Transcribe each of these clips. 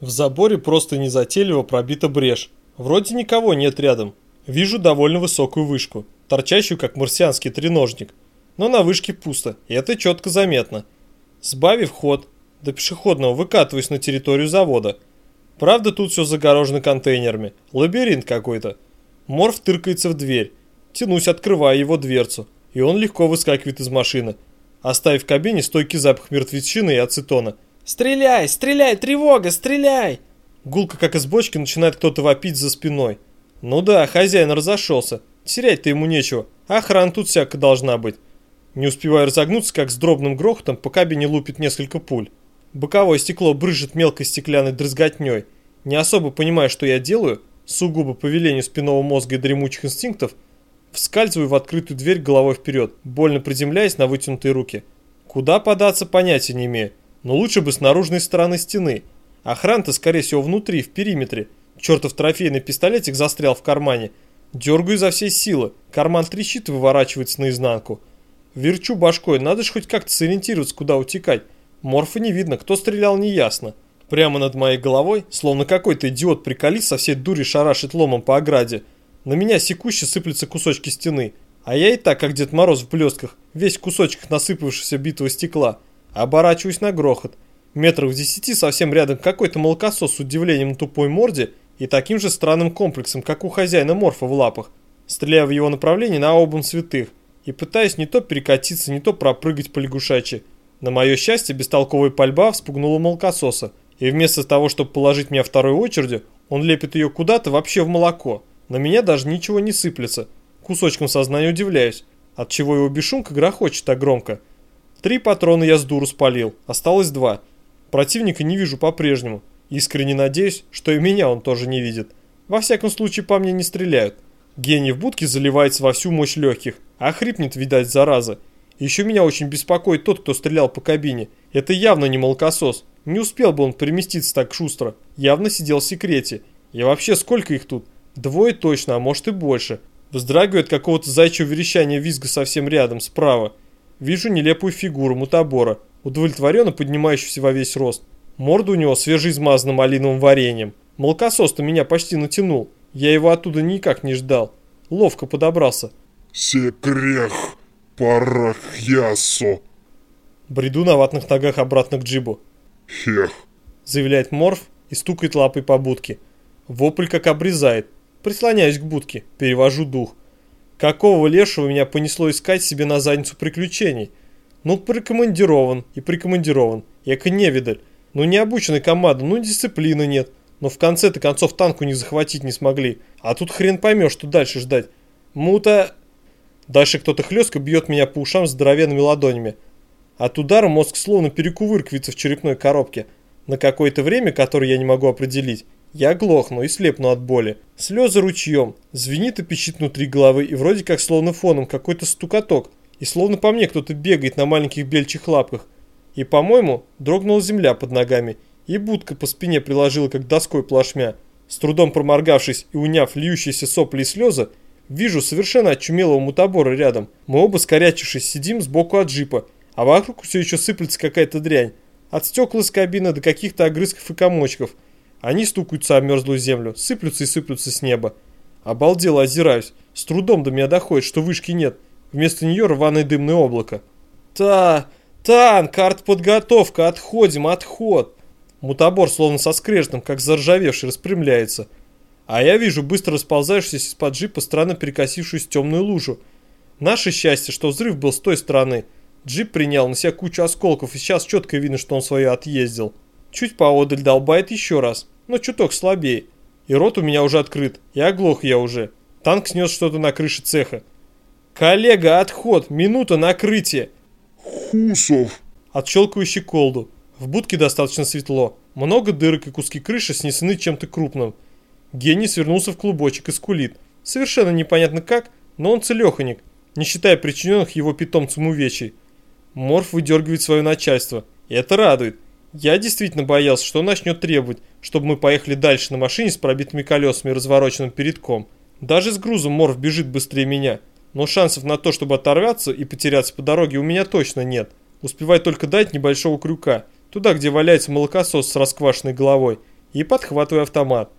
В заборе просто незатейливо пробита брешь. Вроде никого нет рядом. Вижу довольно высокую вышку, торчащую как марсианский треножник. Но на вышке пусто, и это четко заметно. Сбавив ход, до пешеходного выкатываюсь на территорию завода. Правда, тут все загорожено контейнерами. Лабиринт какой-то. Морф тыркается в дверь. Тянусь, открывая его дверцу, и он легко выскакивает из машины, оставив в кабине стойкий запах мертвечины и ацетона. «Стреляй! Стреляй! Тревога! Стреляй!» Гулко, как из бочки, начинает кто-то вопить за спиной. Ну да, хозяин разошелся. Терять-то ему нечего. Охрана тут всяко должна быть. Не успеваю разогнуться, как с дробным грохотом по кабине лупит несколько пуль. Боковое стекло брызжет мелкой стеклянной дрызготней. Не особо понимая, что я делаю, сугубо по велению спинного мозга и дремучих инстинктов, вскальзываю в открытую дверь головой вперед, больно приземляясь на вытянутые руки. Куда податься, понятия не имею, но лучше бы с наружной стороны стены. Охрана-то, скорее всего, внутри, в периметре. Чертов трофейный пистолетик застрял в кармане. Дергаю изо всей силы, карман трещит и выворачивается наизнанку. Верчу башкой, надо же хоть как-то сориентироваться, куда утекать. Морфа не видно, кто стрелял, не ясно. Прямо над моей головой, словно какой-то идиот-приколист со всей дури шарашит ломом по ограде. На меня секуще сыплются кусочки стены. А я и так, как Дед Мороз в блестках, весь в кусочках насыпавшегося битого стекла. Оборачиваюсь на грохот. Метров в десяти совсем рядом какой-то молокосос с удивлением на тупой морде и таким же странным комплексом, как у хозяина морфа в лапах. Стреляю в его направлении на обум святых и пытаюсь не то перекатиться, не то пропрыгать по лягушачьи. На мое счастье, бестолковая пальба вспугнула молокососа – и вместо того, чтобы положить меня второй очереди, он лепит ее куда-то вообще в молоко. На меня даже ничего не сыплется. Кусочком сознания удивляюсь, от чего его бешунка грохочет так громко. Три патрона я с дуру спалил, осталось два. Противника не вижу по-прежнему. Искренне надеюсь, что и меня он тоже не видит. Во всяком случае, по мне не стреляют. Гений в будке заливается во всю мощь легких, а хрипнет, видать, зараза. Еще меня очень беспокоит тот, кто стрелял по кабине. Это явно не молокосос. Не успел бы он переместиться так шустро. Явно сидел в секрете. И вообще, сколько их тут? Двое точно, а может и больше. Вздрагивает какого-то зайчьего верещания визга совсем рядом, справа. Вижу нелепую фигуру мутабора, удовлетворенно поднимающуюся во весь рост. Морда у него свежеизмазана малиновым вареньем. Молокосос-то меня почти натянул. Я его оттуда никак не ждал. Ловко подобрался. «Секрех парахьясо!» Бреду на ватных ногах обратно к джибу. Хех. Заявляет Морф и стукает лапой по будке. Вопль как обрезает. Прислоняюсь к будке, перевожу дух. Какого лешего меня понесло искать себе на задницу приключений? Ну, прикомандирован и прикомандирован. Яко невидаль. Ну, не обученный команда, ну, дисциплины нет. Но в конце-то концов танку не захватить не смогли. А тут хрен поймешь, что дальше ждать. Мута... Дальше кто-то хлестко бьет меня по ушам здоровенными ладонями. От удара мозг словно перекувыркивается в черепной коробке. На какое-то время, которое я не могу определить, я глохну и слепну от боли. Слезы ручьем, звенит и пищит внутри головы и вроде как словно фоном какой-то стукоток. И словно по мне кто-то бегает на маленьких бельчих лапках. И, по-моему, дрогнула земля под ногами, и будка по спине приложила как доской плашмя. С трудом проморгавшись и уняв льющиеся сопли и слезы, вижу совершенно очумелого мутабора рядом. Мы оба скорячившись сидим сбоку от джипа а вокруг все еще сыплется какая-то дрянь. От стекла из кабины до каких-то огрызков и комочков. Они стукаются о мерзлую землю, сыплются и сыплются с неба. Обалдело озираюсь. С трудом до меня доходит, что вышки нет. Вместо нее рваное дымное облако. Та, танк, артподготовка, отходим, отход. Мутабор словно со скрежетом, как заржавевший, распрямляется. А я вижу быстро расползающуюся из-под джипа странно перекосившуюся темную лужу. Наше счастье, что взрыв был с той стороны – Джип принял на себя кучу осколков, и сейчас четко видно, что он свое отъездил. Чуть поодаль долбает еще раз, но чуток слабее. И рот у меня уже открыт, и оглох я уже. Танк снес что-то на крыше цеха. «Коллега, отход! Минута накрытия!» «Хусов!» Отщелкиваю щеколду. В будке достаточно светло. Много дырок и куски крыши снесены чем-то крупным. Гений свернулся в клубочек и скулит. Совершенно непонятно как, но он целеханик, не считая причиненных его питомцам увечий. Морф выдергивает свое начальство. И это радует. Я действительно боялся, что он начнет требовать, чтобы мы поехали дальше на машине с пробитыми колесами и развороченным передком. Даже с грузом Морф бежит быстрее меня. Но шансов на то, чтобы оторваться и потеряться по дороге у меня точно нет. Успевай только дать небольшого крюка, туда, где валяется молокосос с расквашенной головой. и подхватываю автомат.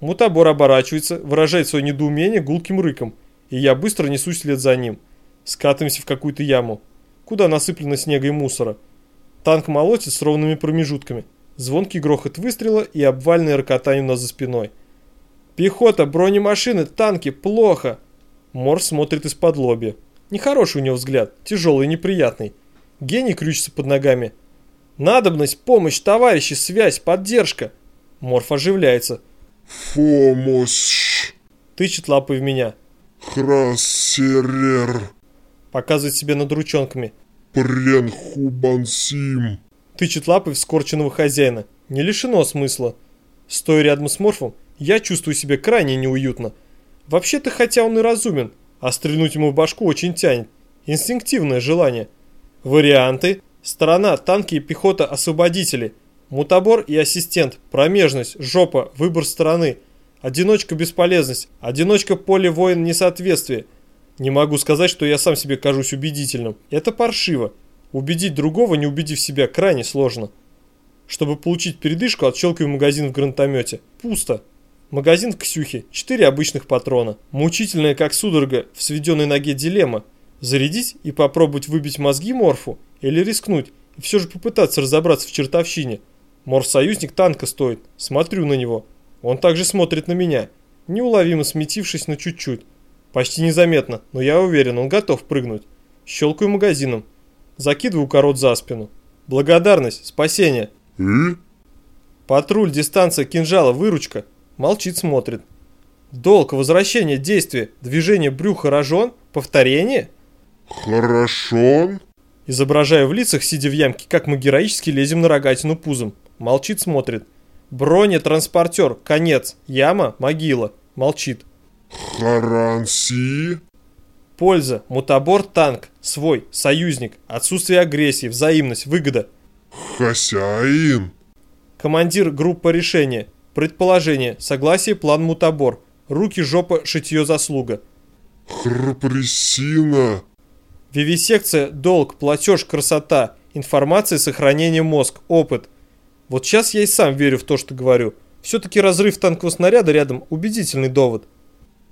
Мутабор оборачивается, выражает свое недоумение гулким рыком, и я быстро несусь вслед за ним. Скатываемся в какую-то яму, куда насыплено снега и мусора. Танк молотит с ровными промежутками. Звонкий грохот выстрела и обвальное рокотание у нас за спиной. «Пехота, бронемашины, танки, плохо!» Морс смотрит из-под лобья. Нехороший у него взгляд, тяжелый и неприятный. Гений крючится под ногами. «Надобность, помощь, товарищи, связь, поддержка!» Морф оживляется. Фомос. Тычет лапой в меня. Храсерер. Показывает себе над ручонками. Пренхубансим. Тычет лапой в скорченного хозяина. Не лишено смысла. Стоя рядом с Морфом, я чувствую себя крайне неуютно. Вообще-то, хотя он и разумен, а стрельнуть ему в башку очень тянет. Инстинктивное желание. Варианты. Сторона, танки и пехота освободители. Мутабор и ассистент. Промежность, жопа, выбор стороны. Одиночка бесполезность. Одиночка поле воин несоответствие. Не могу сказать, что я сам себе кажусь убедительным. Это паршиво. Убедить другого, не убедив себя, крайне сложно. Чтобы получить передышку, отщелкиваю магазин в гранатомете. Пусто. Магазин в Ксюхе. Четыре обычных патрона. Мучительная, как судорога, в сведенной ноге дилемма. Зарядить и попробовать выбить мозги Морфу? Или рискнуть и все же попытаться разобраться в чертовщине? Морф-союзник танка стоит. Смотрю на него. Он также смотрит на меня, неуловимо сметившись на чуть-чуть. Почти незаметно, но я уверен, он готов прыгнуть. Щелкаю магазином. Закидываю корот за спину. Благодарность, спасение. И? Патруль, дистанция, кинжала, выручка. Молчит, смотрит. Долг, возвращение, действие, движение брюха рожон, повторение. Хорошо. Изображаю в лицах, сидя в ямке, как мы героически лезем на рогатину пузом. Молчит, смотрит. Бронетранспортер, конец, яма, могила. Молчит. Харанси. Польза, мутабор, танк, свой, союзник, отсутствие агрессии, взаимность, выгода. Хозяин. Командир, группа решения, предположение, согласие, план мутабор. Руки, жопа, шитье, заслуга. Храпрессина. Вивисекция, долг, платеж, красота, информация, сохранение мозг, опыт. Вот сейчас я и сам верю в то, что говорю. Все-таки разрыв танкового снаряда рядом убедительный довод.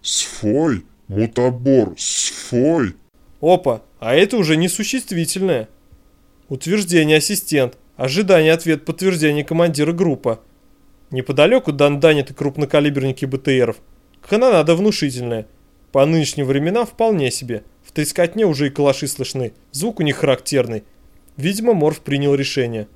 Сфой. Мутабор. Сфой. Опа, а это уже несуществительное. Утверждение ассистент. Ожидание ответ подтверждение командира группа. Неподалеку данданяты крупнокалиберники БТРов. Канонада внушительная. По нынешним временам вполне себе. В трескотне уже и калаши слышны. Звук у них характерный. Видимо, Морф принял решение.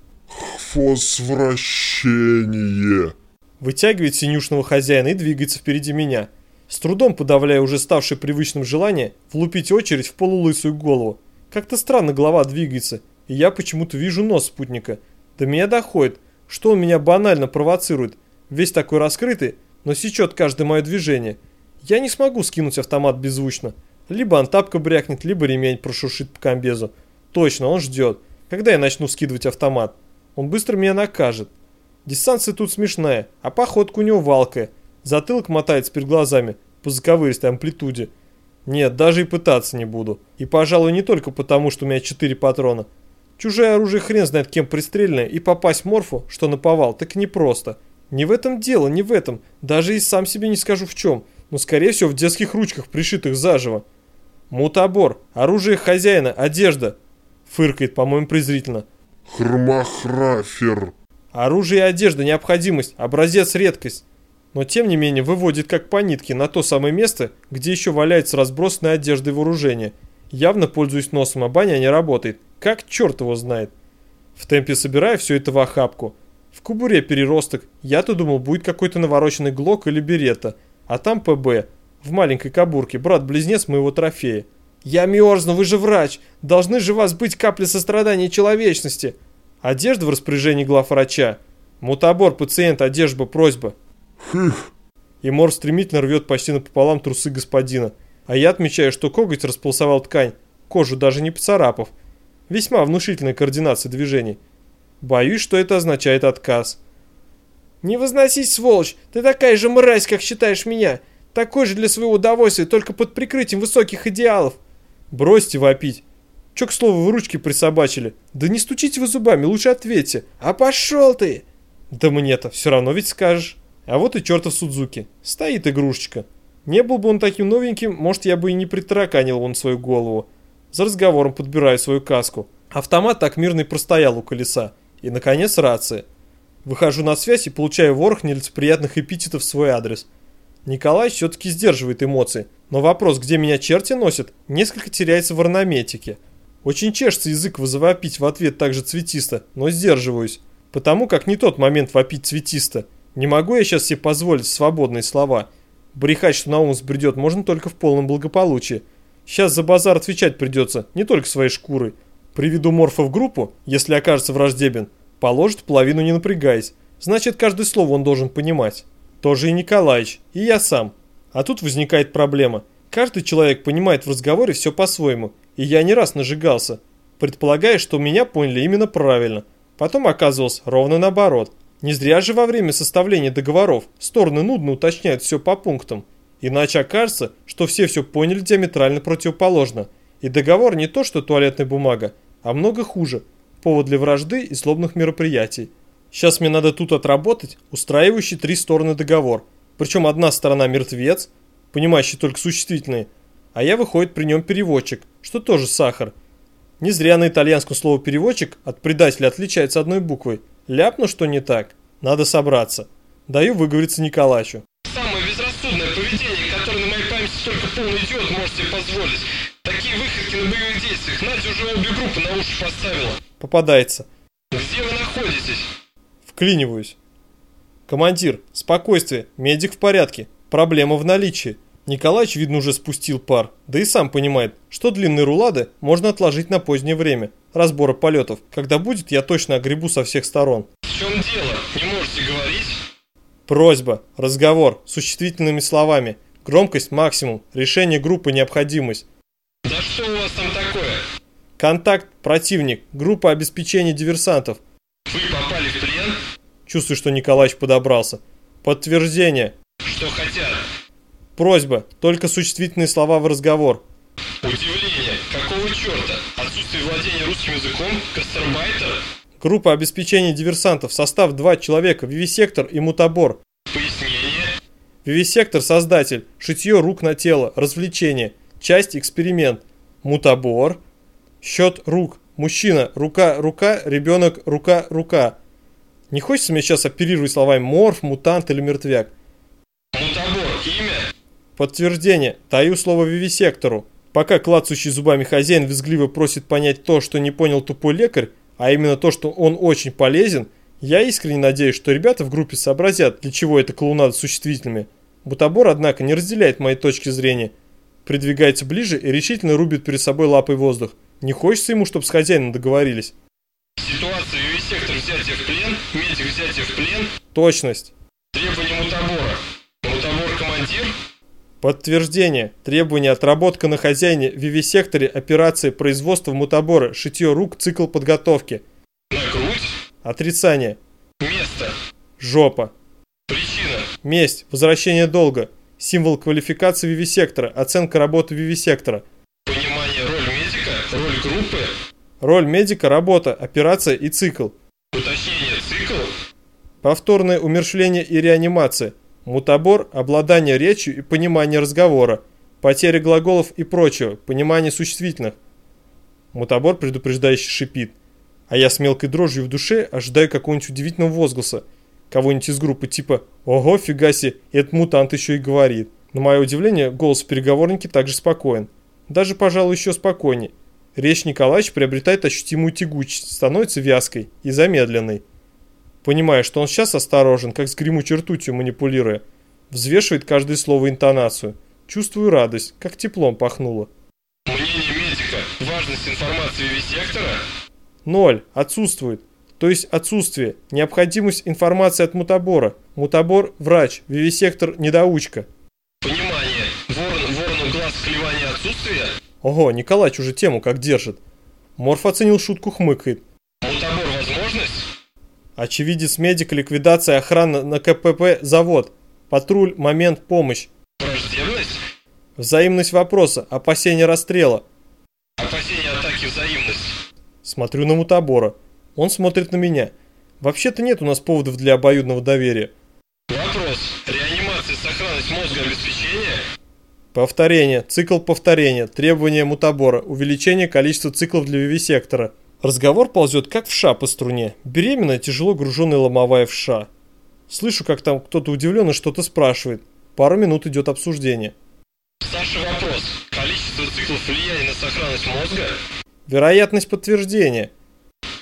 Фосвращение. Вытягивает синюшного хозяина и двигается впереди меня. С трудом подавляя уже ставшее привычным желание влупить очередь в полулысую голову. Как-то странно голова двигается, и я почему-то вижу нос спутника. До меня доходит, что он меня банально провоцирует. Весь такой раскрытый, но сечет каждое мое движение. Я не смогу скинуть автомат беззвучно. Либо антапка брякнет, либо ремень прошуршит по комбезу. Точно, он ждет. Когда я начну скидывать автомат? Он быстро меня накажет. Дистанция тут смешная, а походка у него валкая. Затылок мотается перед глазами по заковыристой амплитуде. Нет, даже и пытаться не буду. И, пожалуй, не только потому, что у меня четыре патрона. Чужое оружие хрен знает кем пристреленное, и попасть морфу, что наповал, так непросто. Не в этом дело, не в этом. Даже и сам себе не скажу в чем. Но, скорее всего, в детских ручках, пришитых заживо. Мутабор, оружие хозяина, одежда. Фыркает, по-моему, презрительно. Хрмахрафер. Оружие и одежда – необходимость, образец – редкость. Но тем не менее выводит как по нитке на то самое место, где еще валяется разбросанная одежда и вооружение. Явно пользуюсь носом, а баня не работает. Как черт его знает. В темпе собираю все это в охапку. В кубуре переросток. Я-то думал, будет какой-то навороченный глок или берета. А там ПБ. В маленькой кабурке. Брат-близнец моего трофея. «Я мерзну, вы же врач! Должны же у вас быть капли сострадания человечности!» Одежда в распоряжении главврача. Мутабор, пациент, одежда, просьба. Хых. И Мор стремительно рвет почти напополам трусы господина. А я отмечаю, что коготь располосовал ткань, кожу даже не поцарапав. Весьма внушительная координация движений. Боюсь, что это означает отказ. «Не возносись, сволочь! Ты такая же мразь, как считаешь меня! Такой же для своего удовольствия, только под прикрытием высоких идеалов!» «Бросьте вопить! Чё, к слову, вы ручки присобачили? Да не стучите вы зубами, лучше ответьте. А пошел ты! Да мне-то все равно ведь скажешь. А вот и чертов Судзуки. Стоит игрушечка. Не был бы он таким новеньким, может я бы и не притараканил он свою голову. За разговором подбираю свою каску. Автомат так мирно и простоял у колеса. И, наконец, рация. Выхожу на связь и получаю ворох нелицеприятных эпитетов в свой адрес. Николай все-таки сдерживает эмоции, но вопрос, где меня черти носят, несколько теряется в орнаметике. Очень чешется язык вызовопить в ответ так же цветисто, но сдерживаюсь. Потому как не тот момент вопить цветисто. Не могу я сейчас себе позволить свободные слова. Брехать, что на ум сбредет, можно только в полном благополучии. Сейчас за базар отвечать придется, не только своей шкурой. Приведу морфа в группу, если окажется враждебен, положит половину не напрягаясь. Значит, каждое слово он должен понимать. Тоже и Николаевич, и я сам. А тут возникает проблема. Каждый человек понимает в разговоре все по-своему, и я не раз нажигался, предполагая, что меня поняли именно правильно. Потом оказывалось ровно наоборот. Не зря же во время составления договоров стороны нудно уточняют все по пунктам. Иначе окажется, что все все поняли диаметрально противоположно. И договор не то, что туалетная бумага, а много хуже. Повод для вражды и злобных мероприятий. Сейчас мне надо тут отработать устраивающий три стороны договор. Причем одна сторона мертвец, понимающий только существительные, а я выходит при нем переводчик, что тоже сахар. Не зря на итальянском слово переводчик от предателя отличается одной буквой. Ляпну, что не так. Надо собраться. Даю выговориться Николачу. Самое безрассудное поведение, которое на моей памяти только полный идиот может себе позволить. Такие выходки на боевых действиях Надя уже обе группы на уши поставила. Попадается. Где вы находитесь? Вклиниваюсь. Командир, спокойствие, медик в порядке. Проблема в наличии. Николаич, видно, уже спустил пар, да и сам понимает, что длинные рулады можно отложить на позднее время, разбора полетов. Когда будет, я точно огребу со всех сторон. В чем дело? Не можете говорить? Просьба, разговор, существительными словами, громкость максимум, решение группы необходимость. Да что у вас там такое? Контакт, противник, группа обеспечения диверсантов. Вы попали в плен? Чувствую, что Николаич подобрался. Подтверждение. Что хотят? Просьба, только существительные слова в разговор. Удивление. Какого черта? Отсутствие владения русским языком? Гастарбайтер? Группа обеспечения диверсантов, состав 2 человека, вивисектор и мутабор. Пояснение? Вивисектор – создатель, шитье рук на тело, развлечение, часть – эксперимент. Мутабор – счет рук, мужчина, рука, рука, ребенок, рука, рука. Не хочется мне сейчас оперировать словами морф, мутант или мертвяк. Мутабор. Имя? Подтверждение. Таю слово вивисектору. Пока клацающий зубами хозяин визгливо просит понять то, что не понял тупой лекарь, а именно то, что он очень полезен, я искренне надеюсь, что ребята в группе сообразят, для чего это клоунада с существительными. Бутабор, однако, не разделяет моей точки зрения. Придвигается ближе и решительно рубит перед собой лапой воздух. Не хочется ему, чтобы с хозяином договорились. Ситуация вивисектор взятия в плен? Медик взятия в плен? Точность. Требования Подтверждение. Требования отработка на хозяине в вивисекторе операции производства мутабора, шитье рук, цикл подготовки. На грудь? Отрицание. Место? Жопа. Причина? Месть. Возвращение долга. Символ квалификации вивисектора. Оценка работы вивисектора. Понимание роль медика? Роль группы? Роль медика, работа, операция и цикл. Уточнение цикл? Повторное умершление и реанимация. Мутабор, обладание речью и понимание разговора. Потеря глаголов и прочего, понимание существительных. Мутабор предупреждающе шипит. А я с мелкой дрожью в душе ожидаю какого-нибудь удивительного возгласа. Кого-нибудь из группы типа «Ого, фига себе, этот мутант еще и говорит». На мое удивление, голос в переговорнике также спокоен. Даже, пожалуй, еще спокойнее. Речь Николаевич приобретает ощутимую тягучесть, становится вязкой и замедленной. Понимая, что он сейчас осторожен, как с гремучей ртутью манипулируя, взвешивает каждое слово интонацию. Чувствую радость, как теплом пахнуло. Мнение медика. Важность информации вивисектора? Ноль. Отсутствует. То есть отсутствие. Необходимость информации от мутабора. Мутабор – врач. Вивисектор – недоучка. Понимание. Ворон, ворону глаз клевания отсутствия? Ого, Николач уже тему как держит. Морф оценил шутку, хмыкает. Мутабор возможность? Очевидец медик, ликвидация, охрана на КПП, завод. Патруль, момент, помощь. Враждебность? Взаимность вопроса, опасение расстрела. Опасение атаки взаимность? Смотрю на мутабора. Он смотрит на меня. Вообще-то нет у нас поводов для обоюдного доверия. Вопрос. Реанимация, сохранность мозга, обеспечение? Повторение, цикл повторения, требования мутабора, увеличение количества циклов для вивисектора. Разговор ползет как в ша по струне. Беременная, тяжело груженная ломовая в ша. Слышу, как там кто-то удивленно что-то спрашивает. Пару минут идет обсуждение. Саша, вопрос. Количество циклов влияния на сохранность мозга? Вероятность подтверждения.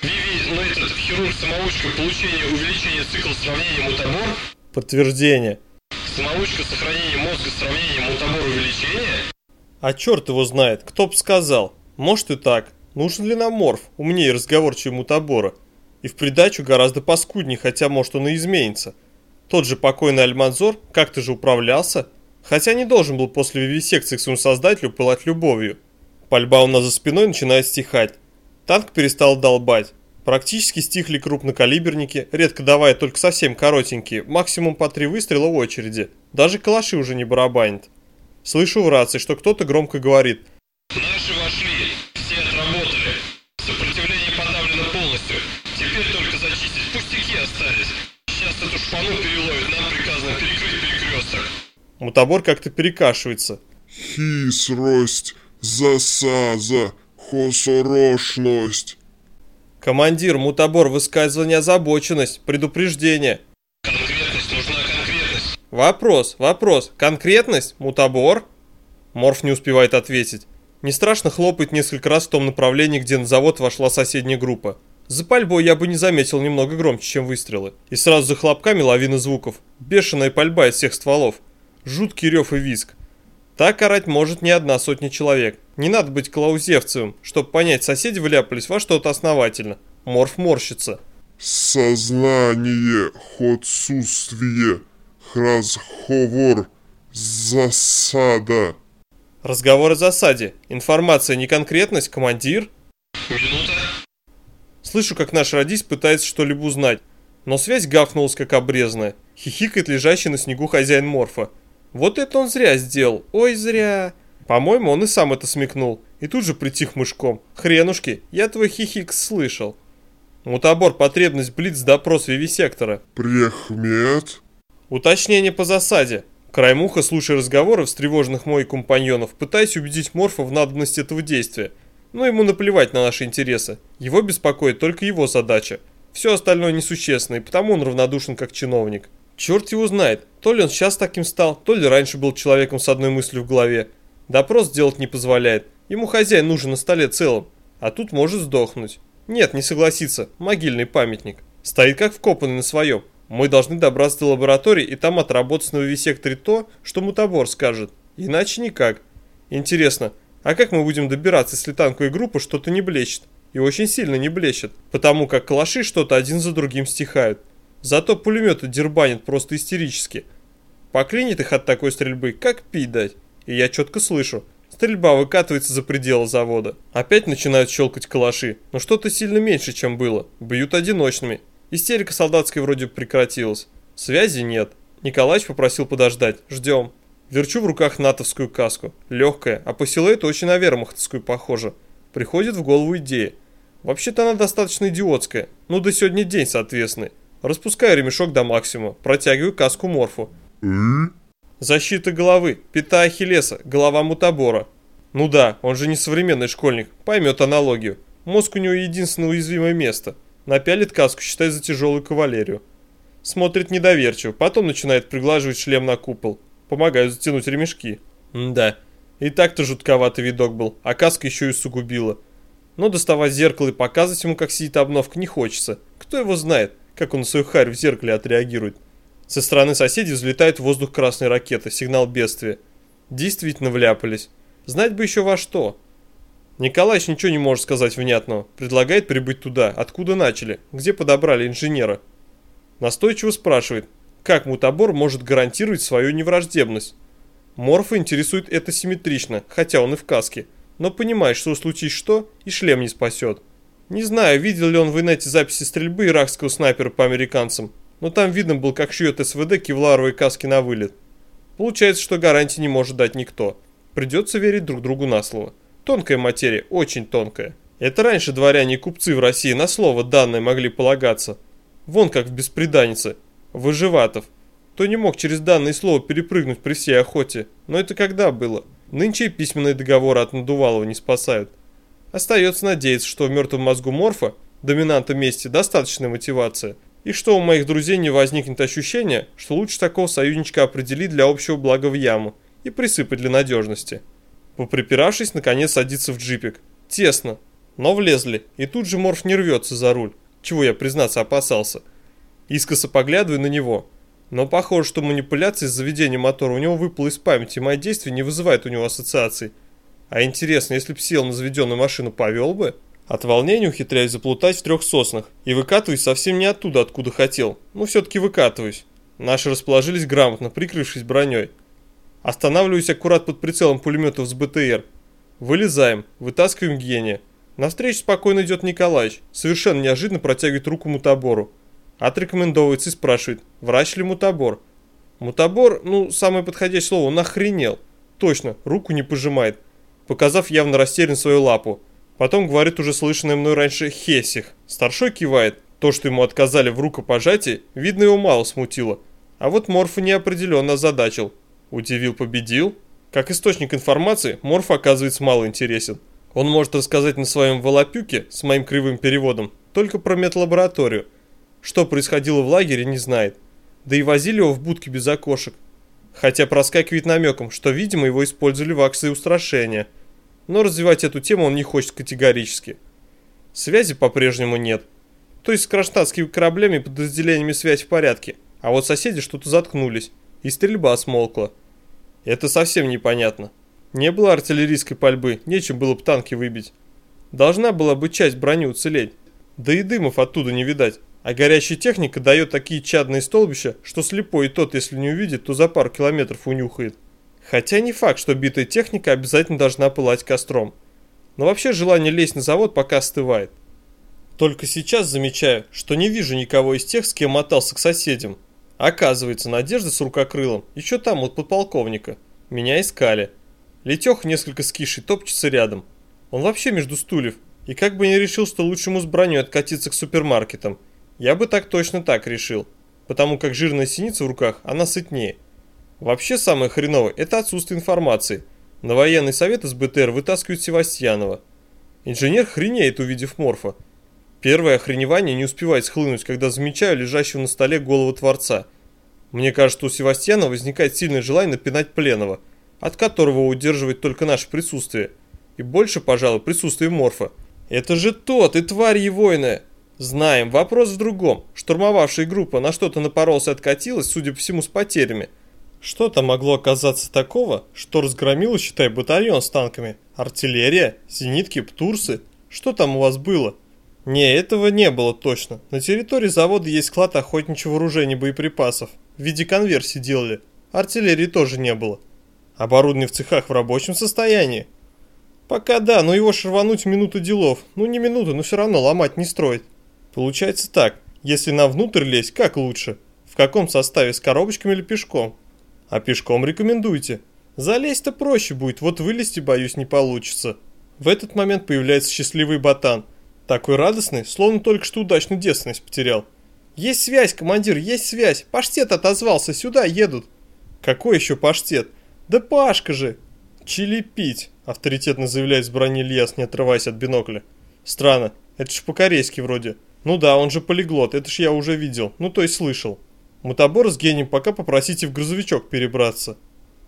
Виви, ну этот хирург-самоучка, получение увеличения цикла сравнения мутабор? Подтверждение. Самоучка, сохранение мозга, сравнение мутабор, увеличение? А черт его знает, кто б сказал. Может и так. Нужен ли нам морф, умнее и разговорчивее мутабора? И в придачу гораздо паскуднее, хотя может он и изменится. Тот же покойный Альманзор как-то же управлялся, хотя не должен был после вивисекции к своему создателю пылать любовью. Пальба у нас за спиной начинает стихать. Танк перестал долбать. Практически стихли крупнокалиберники, редко давая только совсем коротенькие, максимум по три выстрела в очереди. Даже калаши уже не барабанят. Слышу в рации, что кто-то громко говорит. Мутабор как-то перекашивается. Хисрость, засаза, хосорошность. Командир, мутабор, высказывание озабоченность, предупреждение. Конкретность, нужна конкретность. Вопрос, вопрос, конкретность, мутабор? Морф не успевает ответить. Не страшно хлопает несколько раз в том направлении, где на завод вошла соседняя группа. За пальбой я бы не заметил немного громче, чем выстрелы. И сразу за хлопками лавина звуков. Бешеная пальба из всех стволов. Жуткий рев и визг. Так орать может не одна сотня человек. Не надо быть Клаузевцевым, чтобы понять, соседи вляпались во что-то основательно. Морф морщится. Сознание, отсутствие, разговор, засада. Разговор о засаде. Информация, не конкретность, командир. Минута. Слышу, как наш радист пытается что-либо узнать. Но связь гавкнулась, как обрезанная. Хихикает лежащий на снегу хозяин морфа. Вот это он зря сделал. Ой, зря. По-моему, он и сам это смекнул. И тут же притих мышком. Хренушки, я твой хихик слышал. Мутабор, потребность блиц допрос вивисектора. Прехмет, Уточнение по засаде. Краем уха, слушая разговоры встревоженных моих компаньонов, пытаясь убедить Морфа в надобности этого действия. Но ему наплевать на наши интересы. Его беспокоит только его задача. Все остальное несущественно, и потому он равнодушен как чиновник. Черт его знает, то ли он сейчас таким стал, то ли раньше был человеком с одной мыслью в голове. Допрос сделать не позволяет. Ему хозяин нужен на столе целым. А тут может сдохнуть. Нет, не согласится. Могильный памятник. Стоит как вкопанный на своем. Мы должны добраться до лаборатории и там отработать на вивисекторе то, что мутабор скажет. Иначе никак. Интересно, а как мы будем добираться, если танковая группа что-то не блещет? И очень сильно не блещет, потому как калаши что-то один за другим стихают. Зато пулеметы дербанят просто истерически. Поклинит их от такой стрельбы, как пить дать. И я четко слышу. Стрельба выкатывается за пределы завода. Опять начинают щелкать калаши, но что-то сильно меньше, чем было. Бьют одиночными. Истерика солдатская вроде прекратилась. Связи нет. Николаевич попросил подождать. Ждем. Верчу в руках натовскую каску. Легкая, а по силуэту очень на вермахтовскую похожа. Приходит в голову идея. Вообще-то она достаточно идиотская. Ну да сегодня день соответственный. Распускаю ремешок до максимума. Протягиваю каску морфу. Защита головы, пята Ахиллеса, голова мутабора. Ну да, он же не современный школьник, поймет аналогию. Мозг у него единственное уязвимое место. Напялит каску, считай за тяжелую кавалерию. Смотрит недоверчиво, потом начинает приглаживать шлем на купол. Помогаю затянуть ремешки. да, и так-то жутковатый видок был, а каска еще и сугубила. Но доставать зеркало и показывать ему, как сидит обновка, не хочется. Кто его знает, как он на свою харь в зеркале отреагирует. Со стороны соседей взлетает в воздух красная ракета, сигнал бедствия. Действительно вляпались. Знать бы еще во что. Николаевич ничего не может сказать внятного. Предлагает прибыть туда, откуда начали, где подобрали инженера. Настойчиво спрашивает, как мутабор может гарантировать свою невраждебность. Морфа интересует это симметрично, хотя он и в каске, но понимает, что случись что, и шлем не спасет. Не знаю, видел ли он в инете записи стрельбы иракского снайпера по американцам, но там видно был, как шьет СВД кевларовые каски на вылет. Получается, что гарантии не может дать никто. Придется верить друг другу на слово. Тонкая материя, очень тонкая. Это раньше дворяне и купцы в России на слово данное могли полагаться. Вон как в беспреданнице. Выживатов. То не мог через данное слово перепрыгнуть при всей охоте. Но это когда было? Нынче письменные договоры от Надувалова не спасают. Остается надеяться, что в мертвом мозгу Морфа, доминанта мести, достаточная мотивация. И что у моих друзей не возникнет ощущения, что лучше такого союзничка определить для общего блага в яму и присыпать для надежности. Поприпиравшись, наконец садится в джипик. Тесно, но влезли, и тут же Морф не рвется за руль, чего я, признаться, опасался. Искоса поглядываю на него. Но похоже, что манипуляции с заведением мотора у него выпало из памяти, и мои действия не вызывают у него ассоциаций. А интересно, если б сел на заведенную машину, повел бы? От волнения ухитряюсь заплутать в трех соснах и выкатываюсь совсем не оттуда, откуда хотел. Но все-таки выкатываюсь. Наши расположились грамотно, прикрывшись броней. Останавливаюсь аккурат под прицелом пулеметов с БТР. Вылезаем, вытаскиваем гения. Навстречу спокойно идет Николаевич, совершенно неожиданно протягивает руку мутабору. Отрекомендовывается и спрашивает, врач ли мутабор. Мутабор, ну, самое подходящее слово, он охренел. Точно, руку не пожимает, показав явно растерян свою лапу. Потом говорит уже слышанное мной раньше Хесих. Старшой кивает. То, что ему отказали в рукопожатии, видно его мало смутило. А вот Морфа неопределенно озадачил. Удивил, победил? Как источник информации, Морф оказывается мало интересен. Он может рассказать на своем волопюке с моим кривым переводом только про медлабораторию. Что происходило в лагере, не знает. Да и возили его в будке без окошек. Хотя проскакивает намеком, что, видимо, его использовали в акции устрашения – но развивать эту тему он не хочет категорически. Связи по-прежнему нет. То есть с кронштадтскими кораблями и подразделениями связь в порядке, а вот соседи что-то заткнулись, и стрельба смолкла. Это совсем непонятно. Не было артиллерийской пальбы, нечем было бы танки выбить. Должна была бы часть брони уцелеть. Да и дымов оттуда не видать. А горящая техника дает такие чадные столбища, что слепой и тот, если не увидит, то за пару километров унюхает. Хотя не факт, что битая техника обязательно должна пылать костром. Но вообще желание лезть на завод пока остывает. Только сейчас замечаю, что не вижу никого из тех, с кем мотался к соседям. Оказывается, Надежда с рукокрылом еще там вот подполковника. Меня искали. Летех несколько скишей топчется рядом. Он вообще между стульев. И как бы не решил, что лучше ему с броней откатиться к супермаркетам. Я бы так точно так решил. Потому как жирная синица в руках, она сытнее. Вообще самое хреновое – это отсутствие информации. На военный совет из БТР вытаскивают Севастьянова. Инженер хренеет, увидев морфа. Первое охреневание не успевает схлынуть, когда замечаю лежащего на столе голову Творца. Мне кажется, у Севастьяна возникает сильное желание напинать пленного, от которого удерживает только наше присутствие. И больше, пожалуй, присутствие морфа. Это же тот, и тварь егойная! Знаем, вопрос в другом. Штурмовавшая группа на что-то напоролась и откатилась, судя по всему, с потерями – что-то могло оказаться такого, что разгромило, считай, батальон с танками. Артиллерия, зенитки, птурсы. Что там у вас было? Не, этого не было точно. На территории завода есть склад охотничьего вооружения боеприпасов. В виде конверсии делали. Артиллерии тоже не было. Оборудование в цехах в рабочем состоянии. Пока да, но его шарвануть минуту делов. Ну не минуту, но все равно ломать не строить. Получается так, если нам внутрь лезть, как лучше? В каком составе, с коробочками или пешком? А пешком рекомендуйте. Залезть-то проще будет, вот вылезти, боюсь, не получится. В этот момент появляется счастливый ботан. Такой радостный, словно только что удачно девственность потерял. «Есть связь, командир, есть связь! Паштет отозвался, сюда едут!» «Какой еще паштет?» «Да Пашка же!» «Чили пить!» – авторитетно заявляет с брони Ильяс, не отрываясь от бинокля. «Странно, это ж по-корейски вроде». «Ну да, он же полиглот, это ж я уже видел, ну то есть слышал». Мутабор с гением пока попросите в грузовичок перебраться.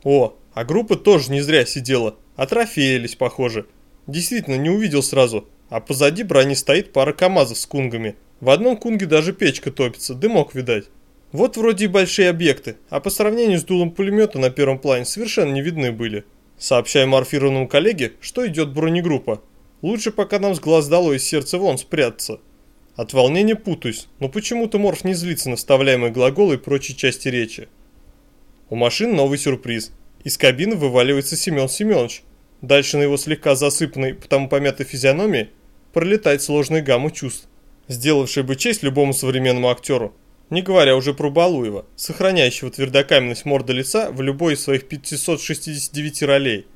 О, а группа тоже не зря сидела. Атрофеялись, похоже. Действительно, не увидел сразу. А позади брони стоит пара КАМАЗов с кунгами. В одном кунге даже печка топится, дымок видать. Вот вроде и большие объекты, а по сравнению с дулом пулемета на первом плане совершенно не видны были. Сообщаю морфированному коллеге, что идет бронегруппа. Лучше пока нам с глаз дало из сердца вон спрятаться. От волнения путаюсь, но почему-то Морф не злится на вставляемые глаголы и прочие части речи. У машин новый сюрприз. Из кабины вываливается Семен Семенович. Дальше на его слегка засыпанной, потому помятой физиономии пролетает сложная гамма чувств, сделавшая бы честь любому современному актеру, не говоря уже про Балуева, сохраняющего твердокаменность морды лица в любой из своих 569 ролей.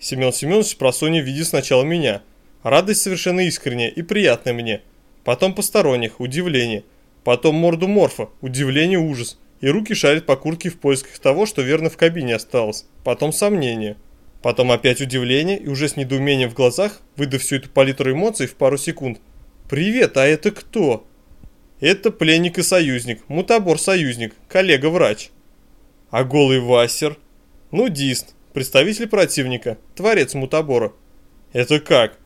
Семен Семенович просонья видит сначала меня. Радость совершенно искренняя и приятная мне – Потом посторонних, удивление. Потом морду морфа, удивление, ужас. И руки шарят по куртке в поисках того, что верно в кабине осталось. Потом сомнение. Потом опять удивление и уже с недоумением в глазах, выдав всю эту палитру эмоций в пару секунд. «Привет, а это кто?» «Это пленник и союзник, мутабор-союзник, коллега-врач». «А голый Вассер?» «Нудист, представитель противника, творец мутабора». «Это как?»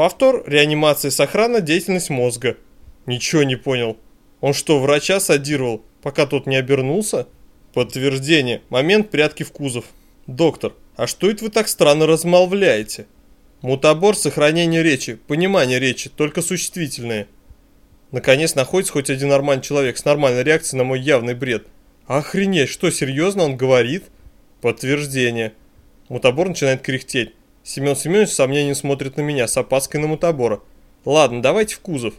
«Повтор реанимации сохрана деятельность мозга». «Ничего не понял. Он что, врача садировал, пока тот не обернулся?» «Подтверждение. Момент прятки в кузов. Доктор, а что это вы так странно размолвляете? Мутабор, сохранение речи, понимание речи, только существительные. Наконец находится хоть один нормальный человек с нормальной реакцией на мой явный бред. Охренеть, что, серьезно он говорит? Подтверждение. Мутабор начинает кряхтеть. Семен Семенович с сомнением смотрит на меня, с опаской на мутабора. Ладно, давайте в кузов.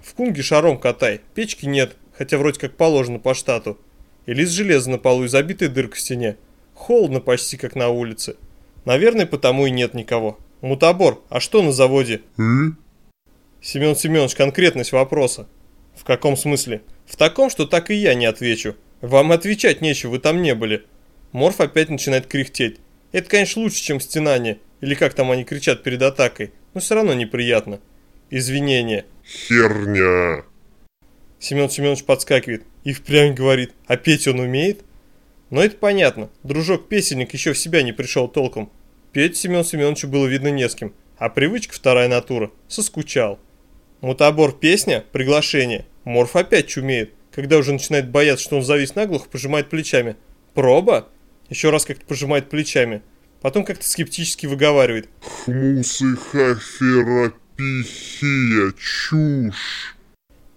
В кунге шаром катай, печки нет, хотя вроде как положено по штату. И лист железа на полу и забитая дырка в стене. Холодно почти как на улице. Наверное, потому и нет никого. Мутабор, а что на заводе? М? Семен Семенович, конкретность вопроса. В каком смысле? В таком, что так и я не отвечу. Вам отвечать нечего, вы там не были. Морф опять начинает кряхтеть. Это, конечно, лучше, чем стенание. Или как там они кричат перед атакой. Но все равно неприятно. Извинения. Херня. Семен Семенович подскакивает и впрямь говорит, а петь он умеет? Но это понятно, дружок-песенник еще в себя не пришел толком. Петь Семен Семеновичу было видно не с кем, а привычка вторая натура, соскучал. Мутабор песня, приглашение, Морф опять чумеет, когда уже начинает бояться, что он завис наглухо, пожимает плечами. Проба? Еще раз как-то пожимает плечами. Потом как-то скептически выговаривает. Хмусыхоферапихия. Чушь.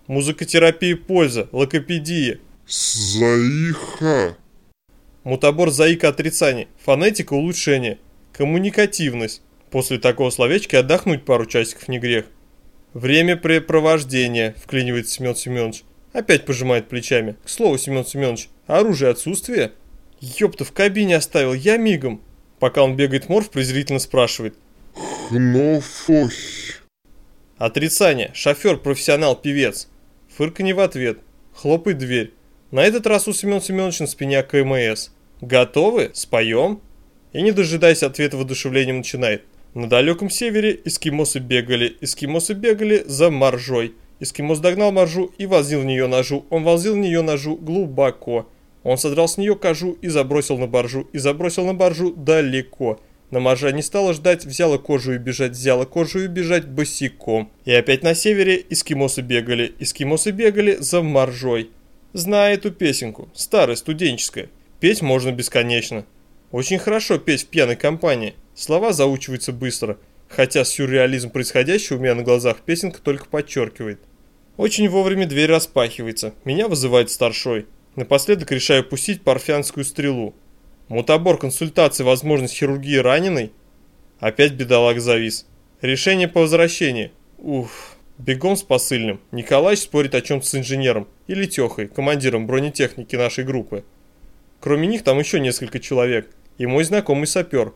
Музыкотерапия польза, логопедия. Заиха. Мутабор заика отрицание, фонетика улучшение, коммуникативность. После такого словечка отдохнуть пару часиков не грех. Время препровождения, вклинивает Семен Семенович. Опять пожимает плечами. К слову, Семен Семенович, оружие отсутствие? Ёпта, в кабине оставил, я мигом. Пока он бегает морф, презрительно спрашивает. Хнофох. Отрицание. Шофер, профессионал, певец. Фырканье в ответ. Хлопает дверь. На этот раз у Семена Семеновича на спине КМС. Готовы? Споем? И не дожидаясь ответа воодушевлением начинает. На далеком севере эскимосы бегали, эскимосы бегали за маржой. Эскимос догнал маржу и возил в нее ножу. Он возил в нее ножу глубоко. Он содрал с нее кожу и забросил на баржу, и забросил на баржу далеко. Но маржа не стала ждать, взяла кожу и бежать, взяла кожу и бежать босиком. И опять на севере эскимосы бегали, эскимосы бегали за маржой. Знаю эту песенку, старая, студенческая. Петь можно бесконечно. Очень хорошо петь в пьяной компании. Слова заучиваются быстро, хотя сюрреализм происходящего у меня на глазах песенка только подчеркивает. Очень вовремя дверь распахивается, меня вызывает старшой. Напоследок решаю пустить парфянскую стрелу. Мутабор консультации возможность хирургии раненой? Опять бедолаг завис. Решение по возвращении. Уф. Бегом с посыльным. Николаевич спорит о чем-то с инженером или Техой, командиром бронетехники нашей группы. Кроме них там еще несколько человек и мой знакомый сапер.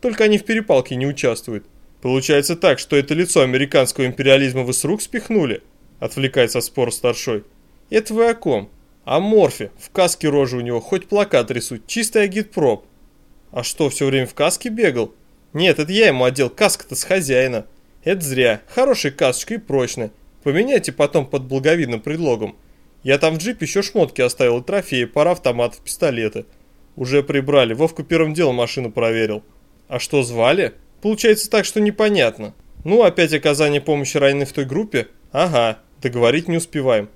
Только они в перепалке не участвуют. Получается так, что это лицо американского империализма вы с рук спихнули? Отвлекается от спора старшой. Это вы о ком? О морфе. В каске рожа у него, хоть плакат рисует. Чистый агитпроп. А что, все время в каске бегал? Нет, это я ему одел, каска-то с хозяина. Это зря. Хорошая касочка и прочная. Поменяйте потом под благовидным предлогом. Я там в джипе еще шмотки оставил и трофеи, пара автоматов, пистолеты. Уже прибрали, Вовка первым делом машину проверил. А что звали? Получается так, что непонятно. Ну, опять оказание помощи раненой в той группе? Ага, договорить не успеваем.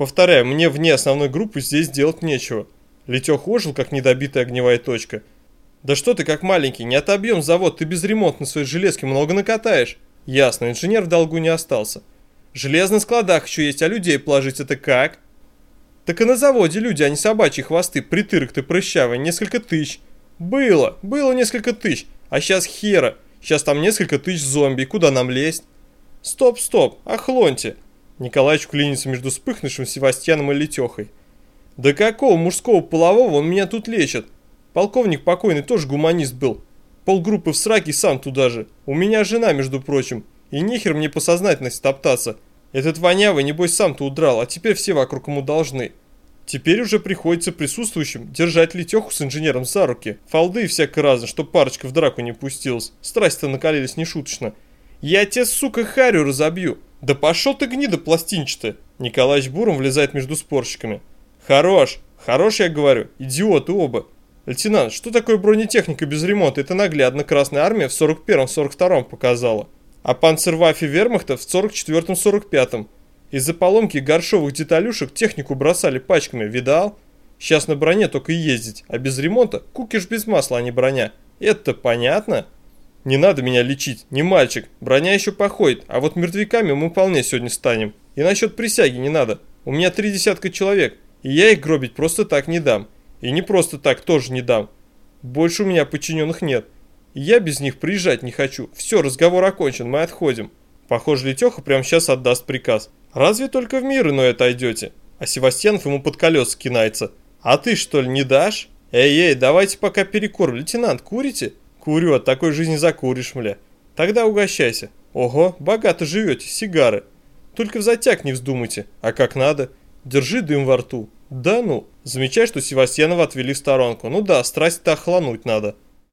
Повторяю, мне вне основной группы здесь делать нечего. Летех ожил, как недобитая огневая точка. Да что ты как маленький, не отобьем завод, ты без ремонта на своей железке много накатаешь. Ясно, инженер в долгу не остался. Железный на складах еще есть, а людей положить это как? Так и на заводе люди, а не собачьи хвосты, притырок ты прыщавый, несколько тысяч. Было, было несколько тысяч, а сейчас хера. Сейчас там несколько тысяч зомби, куда нам лезть? Стоп, стоп, охлоньте. Николаевич клинится между вспыхнувшим Севастьяном и Летехой. Да какого мужского полового он меня тут лечит? Полковник покойный тоже гуманист был. Полгруппы в сраке сам туда же. У меня жена, между прочим. И нехер мне по сознательности топтаться. Этот вонявый, небось, сам-то удрал, а теперь все вокруг ему должны. Теперь уже приходится присутствующим держать Летеху с инженером за руки. Фолды и всякое разное, чтоб парочка в драку не пустилась. Страсти-то накалились нешуточно. Я тебе, сука, харю разобью. Да пошел ты гнида пластинчатая. Николаевич Буром влезает между спорщиками. Хорош, хорош, я говорю, идиоты оба. Лейтенант, что такое бронетехника без ремонта? Это наглядно Красная Армия в 41-42 показала. А панцерваффе вермахта в 44-45. Из-за поломки горшовых деталюшек технику бросали пачками, видал? Сейчас на броне только ездить, а без ремонта кукиш без масла, а не броня. Это понятно? Не надо меня лечить, не мальчик, броня еще походит, а вот мертвяками мы вполне сегодня станем. И насчет присяги не надо, у меня три десятка человек, и я их гробить просто так не дам. И не просто так тоже не дам. Больше у меня подчиненных нет. И я без них приезжать не хочу. Все, разговор окончен, мы отходим. Похоже, Летеха прямо сейчас отдаст приказ. Разве только в мир иной отойдете? А Севастьянов ему под колеса кинается. А ты что ли не дашь? Эй-эй, давайте пока перекур. Лейтенант, курите? Курю, от такой жизни закуришь, мля. Тогда угощайся. Ого, богато живете, сигары. Только в затяг не вздумайте. А как надо? Держи дым во рту. Да ну. Замечай, что Севастьянова отвели в сторонку. Ну да, страсть-то охлануть надо.